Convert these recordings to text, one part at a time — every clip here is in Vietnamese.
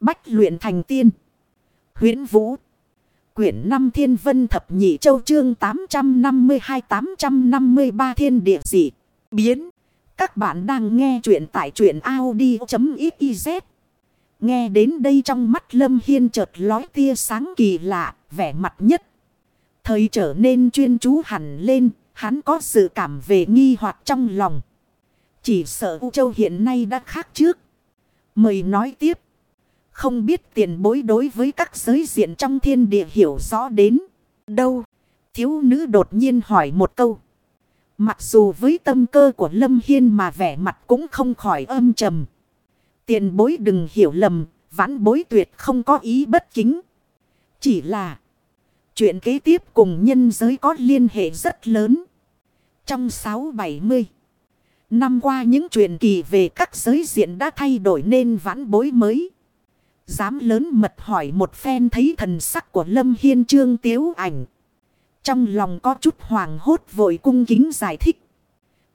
Bách luyện thành tiên. huyễn Vũ. Quyển 5 Thiên Vân Thập Nhị Châu Chương 852-853 Thiên Địa Dị. Biến. Các bạn đang nghe truyện tại truyện Audi.xyz. Nghe đến đây trong mắt Lâm Hiên chợt lói tia sáng kỳ lạ, vẻ mặt nhất. Thời trở nên chuyên chú hẳn lên, hắn có sự cảm về nghi hoặc trong lòng. Chỉ sợ U Châu hiện nay đã khác trước. Mời nói tiếp. Không biết tiền bối đối với các giới diện trong thiên địa hiểu rõ đến đâu. Thiếu nữ đột nhiên hỏi một câu. Mặc dù với tâm cơ của Lâm Hiên mà vẻ mặt cũng không khỏi âm trầm. Tiền bối đừng hiểu lầm, vãn bối tuyệt không có ý bất kính. Chỉ là chuyện kế tiếp cùng nhân giới có liên hệ rất lớn. Trong 6-70 năm qua những chuyện kỳ về các giới diện đã thay đổi nên vãn bối mới. Dám lớn mật hỏi một phen thấy thần sắc của Lâm Hiên Trương tiếu ảnh. Trong lòng có chút hoàng hốt vội cung kính giải thích.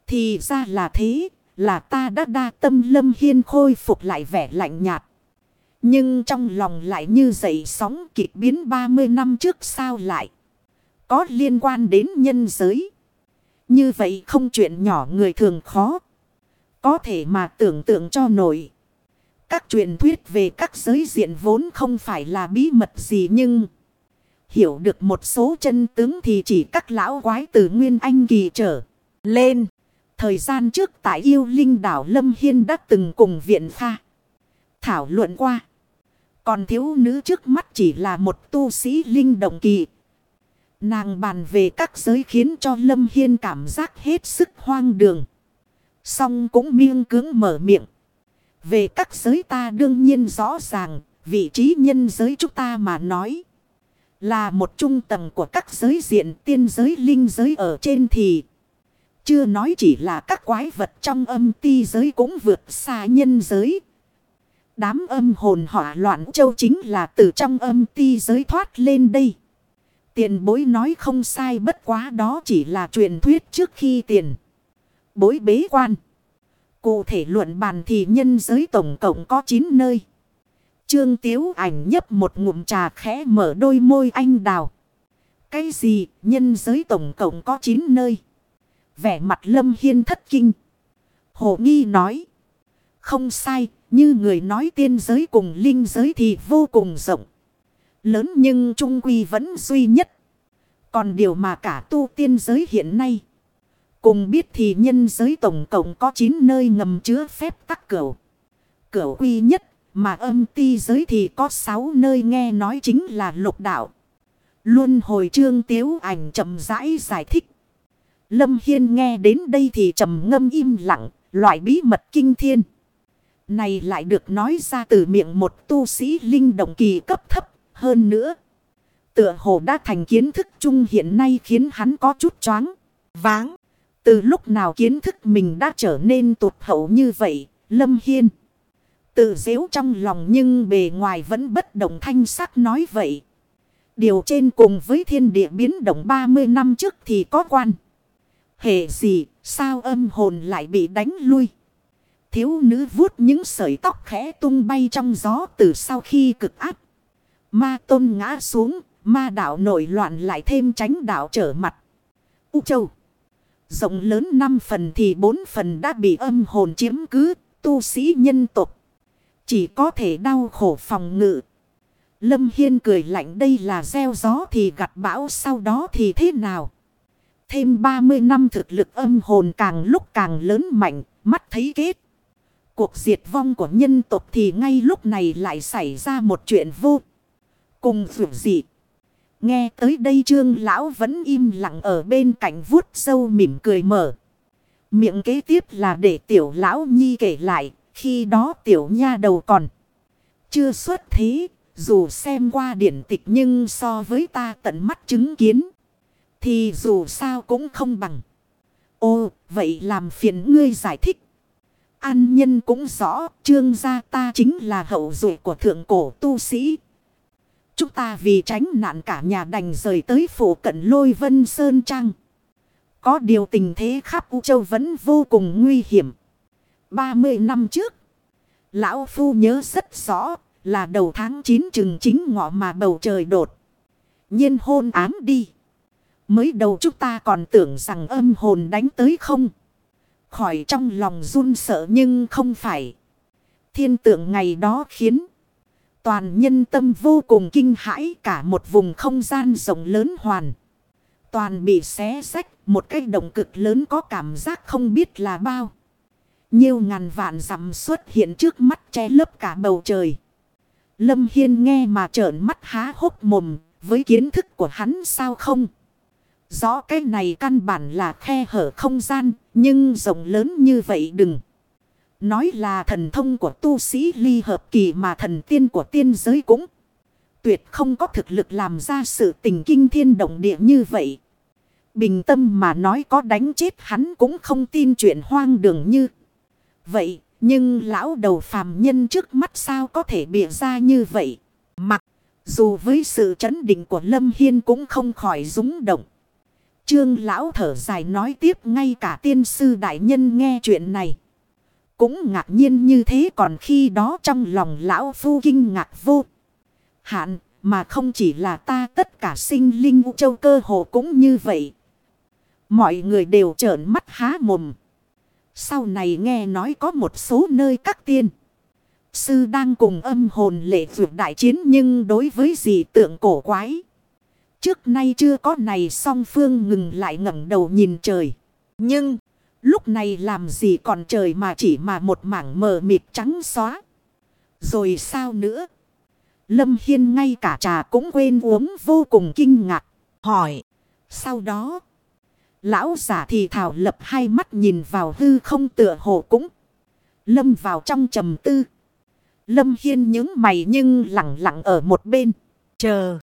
Thì ra là thế, là ta đã đa tâm Lâm Hiên khôi phục lại vẻ lạnh nhạt. Nhưng trong lòng lại như dậy sóng kịch biến 30 năm trước sao lại. Có liên quan đến nhân giới. Như vậy không chuyện nhỏ người thường khó. Có thể mà tưởng tượng cho nổi. Các truyền thuyết về các giới diện vốn không phải là bí mật gì nhưng... Hiểu được một số chân tướng thì chỉ các lão quái từ Nguyên Anh kỳ trở lên. Thời gian trước tại yêu linh đảo Lâm Hiên đã từng cùng viện pha. Thảo luận qua. Còn thiếu nữ trước mắt chỉ là một tu sĩ linh động kỳ. Nàng bàn về các giới khiến cho Lâm Hiên cảm giác hết sức hoang đường. Xong cũng miêng cứng mở miệng. Về các giới ta đương nhiên rõ ràng, vị trí nhân giới chúng ta mà nói. Là một trung tầng của các giới diện tiên giới linh giới ở trên thì. Chưa nói chỉ là các quái vật trong âm ti giới cũng vượt xa nhân giới. Đám âm hồn hỏa loạn châu chính là từ trong âm ti giới thoát lên đây. Tiền bối nói không sai bất quá đó chỉ là truyền thuyết trước khi tiền. Bối bế quan. Cụ thể luận bàn thì nhân giới tổng cộng có 9 nơi. Trương Tiếu ảnh nhấp một ngụm trà khẽ mở đôi môi anh đào. Cái gì nhân giới tổng cộng có 9 nơi. Vẻ mặt lâm hiên thất kinh. Hồ Nghi nói. Không sai, như người nói tiên giới cùng linh giới thì vô cùng rộng. Lớn nhưng trung quy vẫn duy nhất. Còn điều mà cả tu tiên giới hiện nay. Cùng biết thì nhân giới tổng cộng có 9 nơi ngầm chứa phép tắc cửu. Cửu quy nhất mà âm ti giới thì có 6 nơi nghe nói chính là lục đạo. Luôn hồi trương tiếu ảnh chậm rãi giải thích. Lâm Hiên nghe đến đây thì trầm ngâm im lặng, loại bí mật kinh thiên. Này lại được nói ra từ miệng một tu sĩ linh động kỳ cấp thấp hơn nữa. Tựa hồ đã thành kiến thức chung hiện nay khiến hắn có chút choáng, váng. Từ lúc nào kiến thức mình đã trở nên tụt hậu như vậy, Lâm Hiên. Tự dễu trong lòng nhưng bề ngoài vẫn bất động thanh sắc nói vậy. Điều trên cùng với thiên địa biến động 30 năm trước thì có quan. Hệ gì, sao âm hồn lại bị đánh lui? Thiếu nữ vuốt những sợi tóc khẽ tung bay trong gió từ sau khi cực áp. Ma tôn ngã xuống, ma đạo nổi loạn lại thêm tránh đạo trở mặt. U châu. Rộng lớn 5 phần thì 4 phần đã bị âm hồn chiếm cứ, tu sĩ nhân tục. Chỉ có thể đau khổ phòng ngự. Lâm Hiên cười lạnh đây là gieo gió thì gặt bão sau đó thì thế nào? Thêm 30 năm thực lực âm hồn càng lúc càng lớn mạnh, mắt thấy kết. Cuộc diệt vong của nhân tộc thì ngay lúc này lại xảy ra một chuyện vô cùng vượt dị. Nghe tới đây trương lão vẫn im lặng ở bên cạnh vuốt sâu mỉm cười mở. Miệng kế tiếp là để tiểu lão nhi kể lại, khi đó tiểu nha đầu còn chưa xuất thế, dù xem qua điển tịch nhưng so với ta tận mắt chứng kiến, thì dù sao cũng không bằng. Ô, vậy làm phiền ngươi giải thích. An nhân cũng rõ, trương gia ta chính là hậu duệ của thượng cổ tu sĩ. Chúng ta vì tránh nạn cả nhà đành rời tới phủ cận lôi vân sơn trăng. Có điều tình thế khắp U Châu vẫn vô cùng nguy hiểm. 30 năm trước, Lão Phu nhớ rất rõ, là đầu tháng 9 chừng chính ngọ mà bầu trời đột. nhiên hôn ám đi. Mới đầu chúng ta còn tưởng rằng âm hồn đánh tới không. Khỏi trong lòng run sợ nhưng không phải. Thiên tượng ngày đó khiến. Toàn nhân tâm vô cùng kinh hãi cả một vùng không gian rộng lớn hoàn. Toàn bị xé sách một cái động cực lớn có cảm giác không biết là bao. Nhiều ngàn vạn dặm xuất hiện trước mắt che lấp cả bầu trời. Lâm Hiên nghe mà trợn mắt há hốc mồm, với kiến thức của hắn sao không? Rõ cái này căn bản là khe hở không gian, nhưng rộng lớn như vậy đừng. Nói là thần thông của tu sĩ ly hợp kỳ mà thần tiên của tiên giới cũng tuyệt không có thực lực làm ra sự tình kinh thiên động địa như vậy. Bình tâm mà nói có đánh chết hắn cũng không tin chuyện hoang đường như vậy. Nhưng lão đầu phàm nhân trước mắt sao có thể bịa ra như vậy. Mặc dù với sự chấn định của Lâm Hiên cũng không khỏi rúng động. Trương lão thở dài nói tiếp ngay cả tiên sư đại nhân nghe chuyện này. Cũng ngạc nhiên như thế còn khi đó trong lòng lão phu kinh ngạc vô. Hạn, mà không chỉ là ta tất cả sinh linh vũ châu cơ hồ cũng như vậy. Mọi người đều trợn mắt há mồm. Sau này nghe nói có một số nơi các tiên. Sư đang cùng âm hồn lệ vượt đại chiến nhưng đối với gì tượng cổ quái. Trước nay chưa có này song phương ngừng lại ngẩng đầu nhìn trời. Nhưng lúc này làm gì còn trời mà chỉ mà một mảng mờ mịt trắng xóa. Rồi sao nữa? Lâm Hiên ngay cả trà cũng quên uống vô cùng kinh ngạc. Hỏi. Sau đó. Lão giả thì thảo lập hai mắt nhìn vào hư không tựa hồ cũng. Lâm vào trong trầm tư. Lâm Hiên những mày nhưng lặng lặng ở một bên. Chờ.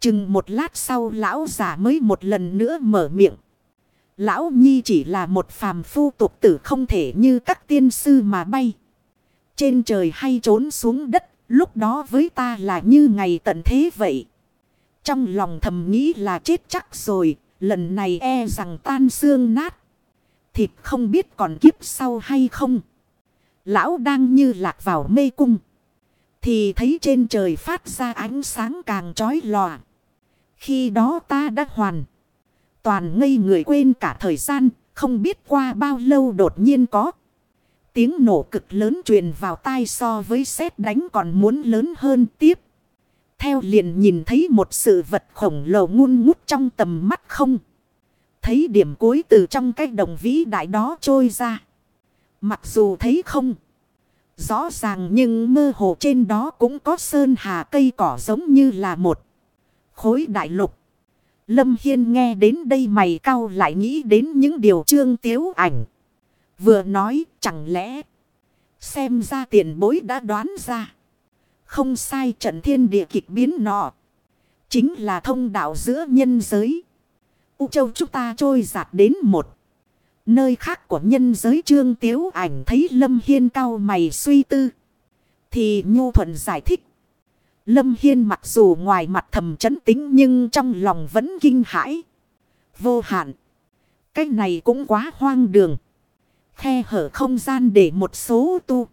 Chừng một lát sau lão giả mới một lần nữa mở miệng. Lão Nhi chỉ là một phàm phu tục tử không thể như các tiên sư mà bay. Trên trời hay trốn xuống đất, lúc đó với ta là như ngày tận thế vậy. Trong lòng thầm nghĩ là chết chắc rồi, lần này e rằng tan xương nát. Thịt không biết còn kiếp sau hay không. Lão đang như lạc vào mê cung. Thì thấy trên trời phát ra ánh sáng càng trói lòa. Khi đó ta đã hoàn. Toàn ngây người quên cả thời gian. Không biết qua bao lâu đột nhiên có. Tiếng nổ cực lớn truyền vào tai so với sét đánh còn muốn lớn hơn tiếp. Theo liền nhìn thấy một sự vật khổng lồ ngun ngút trong tầm mắt không. Thấy điểm cuối từ trong cái đồng vĩ đại đó trôi ra. Mặc dù thấy không. Rõ ràng nhưng mơ hồ trên đó cũng có sơn hà cây cỏ giống như là một khối đại lục. Lâm Hiên nghe đến đây mày cao lại nghĩ đến những điều trương tiếu ảnh. Vừa nói, chẳng lẽ, xem ra tiền bối đã đoán ra. Không sai trận thiên địa kịch biến nọ. Chính là thông đạo giữa nhân giới. U châu chúng ta trôi giạt đến một. Nơi khác của nhân giới trương tiếu ảnh thấy Lâm Hiên cao mày suy tư. Thì Nhu Thuận giải thích. Lâm Hiên mặc dù ngoài mặt thầm chấn tính nhưng trong lòng vẫn kinh hãi. Vô hạn. Cái này cũng quá hoang đường. Khe hở không gian để một số tu.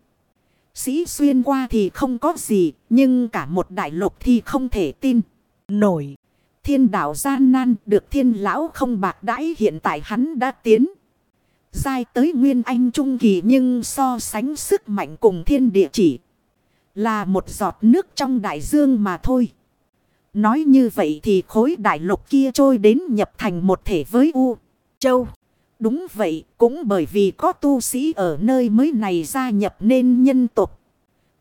Sĩ xuyên qua thì không có gì. Nhưng cả một đại lục thì không thể tin. Nổi. Thiên đạo gian nan được thiên lão không bạc đãi hiện tại hắn đã tiến. Giai tới nguyên anh trung kỳ nhưng so sánh sức mạnh cùng thiên địa chỉ. Là một giọt nước trong đại dương mà thôi. Nói như vậy thì khối đại lục kia trôi đến nhập thành một thể với U, Châu. Đúng vậy, cũng bởi vì có tu sĩ ở nơi mới này gia nhập nên nhân tục.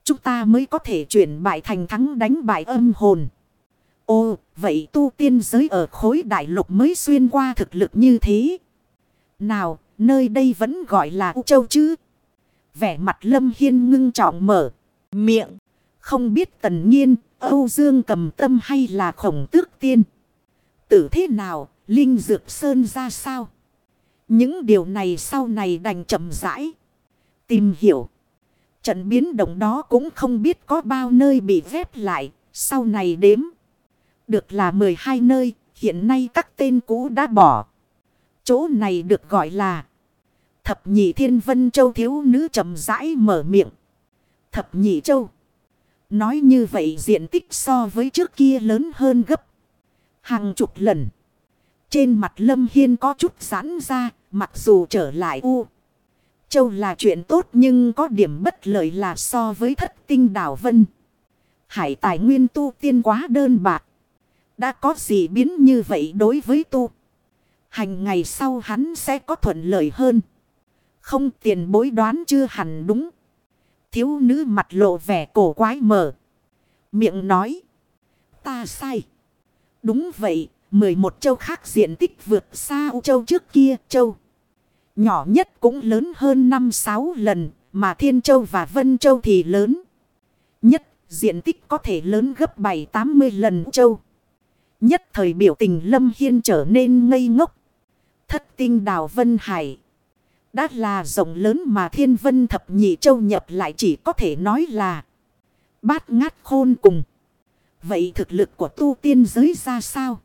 Chúng ta mới có thể chuyển bại thành thắng đánh bại âm hồn. ô vậy tu tiên giới ở khối đại lục mới xuyên qua thực lực như thế. Nào, nơi đây vẫn gọi là U Châu chứ. Vẻ mặt Lâm Hiên ngưng trọng mở. Miệng. Không biết tần nhiên, Âu Dương cầm tâm hay là khổng tước tiên. Tử thế nào, Linh Dược Sơn ra sao? Những điều này sau này đành chậm rãi. Tìm hiểu. Trận biến động đó cũng không biết có bao nơi bị vép lại. Sau này đếm. Được là 12 nơi. Hiện nay các tên cũ đã bỏ. Chỗ này được gọi là. Thập nhị thiên vân châu thiếu nữ chậm rãi mở miệng. Thập nhị châu. Nói như vậy diện tích so với trước kia lớn hơn gấp. Hàng chục lần. Trên mặt Lâm Hiên có chút giãn ra. Mặc dù trở lại U. Châu là chuyện tốt nhưng có điểm bất lợi là so với thất tinh đảo Vân. Hải tài nguyên tu tiên quá đơn bạc. Đã có gì biến như vậy đối với tu. Hành ngày sau hắn sẽ có thuận lợi hơn. Không tiền bối đoán chưa hẳn đúng. Thiếu nữ mặt lộ vẻ cổ quái mở. Miệng nói. Ta sai. Đúng vậy. 11 châu khác diện tích vượt xa U châu trước kia. Châu. Nhỏ nhất cũng lớn hơn 5-6 lần. Mà Thiên Châu và Vân Châu thì lớn. Nhất, diện tích có thể lớn gấp 7-80 lần châu. Nhất thời biểu tình Lâm Hiên trở nên ngây ngốc. Thất tinh đào Vân Hải. Đã là rộng lớn mà thiên vân thập nhị châu nhập lại chỉ có thể nói là bát ngát khôn cùng. Vậy thực lực của tu tiên giới ra sao?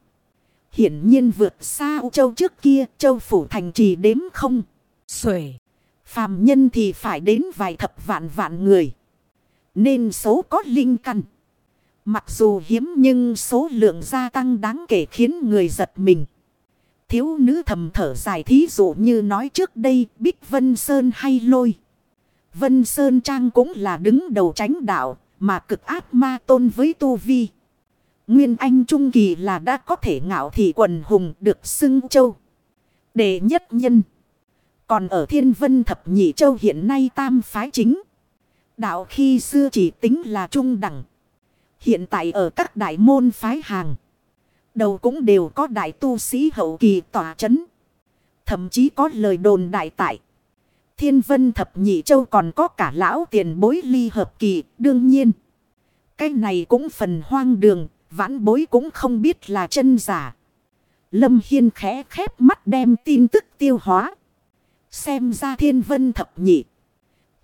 Hiển nhiên vượt xa châu trước kia, châu phủ thành trì đếm không. Xuể. Phàm nhân thì phải đến vài thập vạn vạn người. Nên số có linh căn. Mặc dù hiếm nhưng số lượng gia tăng đáng kể khiến người giật mình. Thiếu nữ thầm thở dài thí dụ như nói trước đây, Bích Vân Sơn hay lôi. Vân Sơn Trang cũng là đứng đầu tránh đạo, mà cực áp ma tôn với Tu Vi. Nguyên Anh Trung Kỳ là đã có thể ngạo thị quần hùng được xưng châu. Đệ nhất nhân. Còn ở Thiên Vân Thập Nhị Châu hiện nay tam phái chính. Đạo khi xưa chỉ tính là trung đẳng. Hiện tại ở các đại môn phái hàng. Đầu cũng đều có đại tu sĩ hậu kỳ tỏa chấn. Thậm chí có lời đồn đại tại. Thiên vân thập nhị châu còn có cả lão tiền bối ly hợp kỳ. Đương nhiên. Cái này cũng phần hoang đường. Vãn bối cũng không biết là chân giả. Lâm Hiên khẽ khép mắt đem tin tức tiêu hóa. Xem ra thiên vân thập nhị.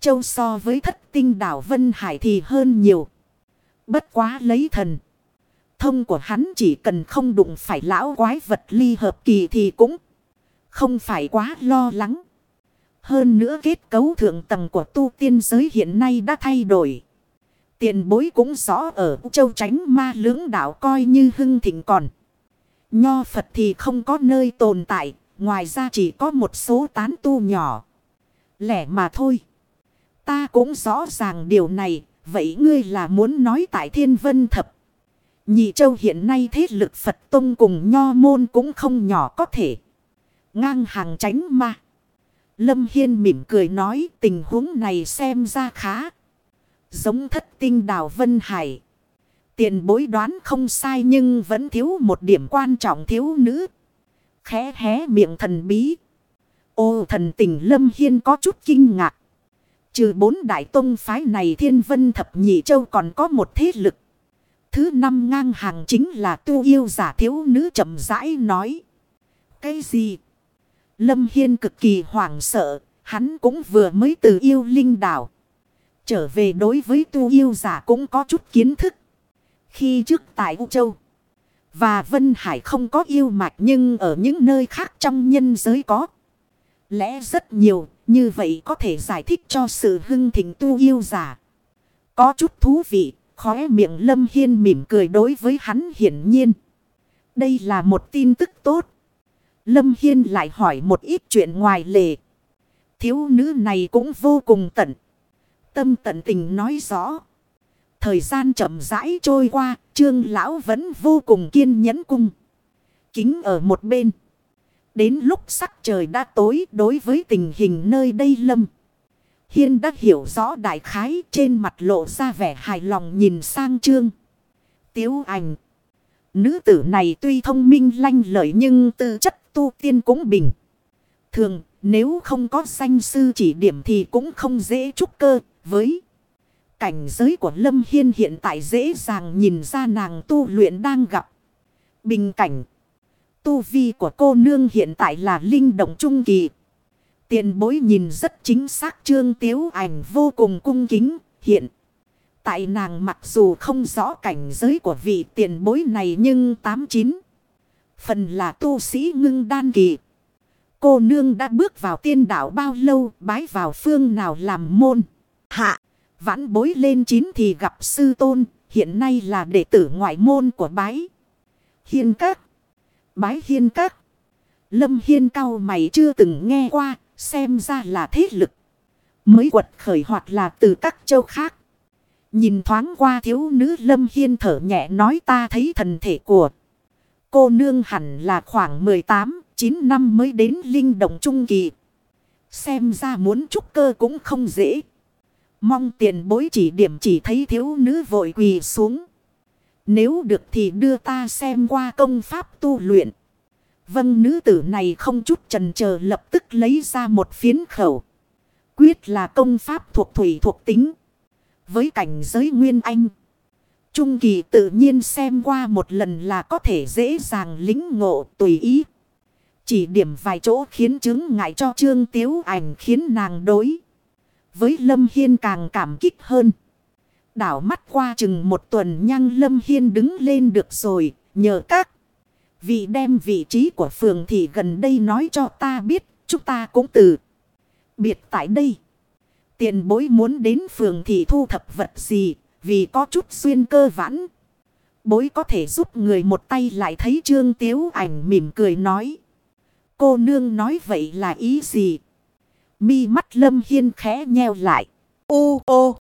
Châu so với thất tinh đảo Vân Hải thì hơn nhiều. Bất quá lấy thần. Thông của hắn chỉ cần không đụng phải lão quái vật ly hợp kỳ thì cũng không phải quá lo lắng. Hơn nữa kết cấu thượng tầng của tu tiên giới hiện nay đã thay đổi. Tiền bối cũng rõ ở châu tránh ma lưỡng đảo coi như hưng thịnh còn. Nho Phật thì không có nơi tồn tại, ngoài ra chỉ có một số tán tu nhỏ. Lẻ mà thôi. Ta cũng rõ ràng điều này, vậy ngươi là muốn nói tại thiên vân thập. Nhị châu hiện nay thế lực Phật Tông cùng nho môn cũng không nhỏ có thể. Ngang hàng tránh ma. Lâm Hiên mỉm cười nói, tình huống này xem ra khá. Giống thất tinh đào Vân Hải. Tiền bối đoán không sai nhưng vẫn thiếu một điểm quan trọng thiếu nữ. Khẽ hé miệng thần bí. Ô thần tình Lâm Hiên có chút kinh ngạc. Trừ bốn đại tông phái này thiên vân thập nhị châu còn có một thế lực. Thứ năm ngang hàng chính là tu yêu giả thiếu nữ chậm rãi nói. Cái gì? Lâm Hiên cực kỳ hoảng sợ. Hắn cũng vừa mới từ yêu linh đảo. Trở về đối với tu yêu giả cũng có chút kiến thức. Khi trước tại U Châu. Và Vân Hải không có yêu mạch nhưng ở những nơi khác trong nhân giới có. Lẽ rất nhiều như vậy có thể giải thích cho sự hưng thịnh tu yêu giả. Có chút thú vị, khóe miệng Lâm Hiên mỉm cười đối với hắn hiển nhiên. Đây là một tin tức tốt. Lâm Hiên lại hỏi một ít chuyện ngoài lề. Thiếu nữ này cũng vô cùng tận. Tâm tận tình nói rõ. Thời gian chậm rãi trôi qua, trương lão vẫn vô cùng kiên nhẫn cung. Kính ở một bên. Đến lúc sắc trời đã tối đối với tình hình nơi đây lâm. Hiên đã hiểu rõ đại khái trên mặt lộ ra vẻ hài lòng nhìn sang trương. Tiếu ảnh. Nữ tử này tuy thông minh lanh lợi nhưng tư chất tu tiên cũng bình. Thường, nếu không có danh sư chỉ điểm thì cũng không dễ trúc cơ với. Cảnh giới của Lâm Hiên hiện tại dễ dàng nhìn ra nàng tu luyện đang gặp. Bình cảnh Tu vi của cô nương hiện tại là linh động trung kỳ. Tiền bối nhìn rất chính xác trương tiếu ảnh vô cùng cung kính hiện. Tại nàng mặc dù không rõ cảnh giới của vị tiền bối này nhưng tám chín Phần là tu sĩ ngưng đan kỳ. Cô nương đã bước vào tiên đảo bao lâu bái vào phương nào làm môn. Hạ. Vãn bối lên chín thì gặp sư tôn, hiện nay là đệ tử ngoại môn của bái. Hiên các. Bái hiên các. Lâm hiên cao mày chưa từng nghe qua, xem ra là thế lực. Mới quật khởi hoặc là từ các châu khác. Nhìn thoáng qua thiếu nữ lâm hiên thở nhẹ nói ta thấy thần thể của cô nương hẳn là khoảng 18, 9 năm mới đến linh động trung kỳ. Xem ra muốn trúc cơ cũng không dễ. Mong tiền bối chỉ điểm chỉ thấy thiếu nữ vội quỳ xuống. Nếu được thì đưa ta xem qua công pháp tu luyện. Vâng nữ tử này không chút trần chờ lập tức lấy ra một phiến khẩu. Quyết là công pháp thuộc thủy thuộc tính. Với cảnh giới nguyên anh. Trung kỳ tự nhiên xem qua một lần là có thể dễ dàng lính ngộ tùy ý. Chỉ điểm vài chỗ khiến chứng ngại cho trương tiếu ảnh khiến nàng đối. Với Lâm Hiên càng cảm kích hơn. Đảo mắt qua chừng một tuần nhăng Lâm Hiên đứng lên được rồi. Nhờ các vị đem vị trí của phường thì gần đây nói cho ta biết. Chúng ta cũng từ biệt tại đây. Tiền bối muốn đến phường thì thu thập vật gì. Vì có chút xuyên cơ vãn. Bối có thể giúp người một tay lại thấy trương tiếu ảnh mỉm cười nói. Cô nương nói vậy là ý gì? Mi mắt lâm hiên khẽ nheo lại. Ô ô!